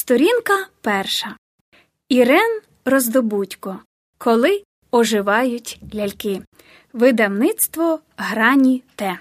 Сторінка перша. Ірен Роздобудько. Коли оживають ляльки. Видавництво Грані Т.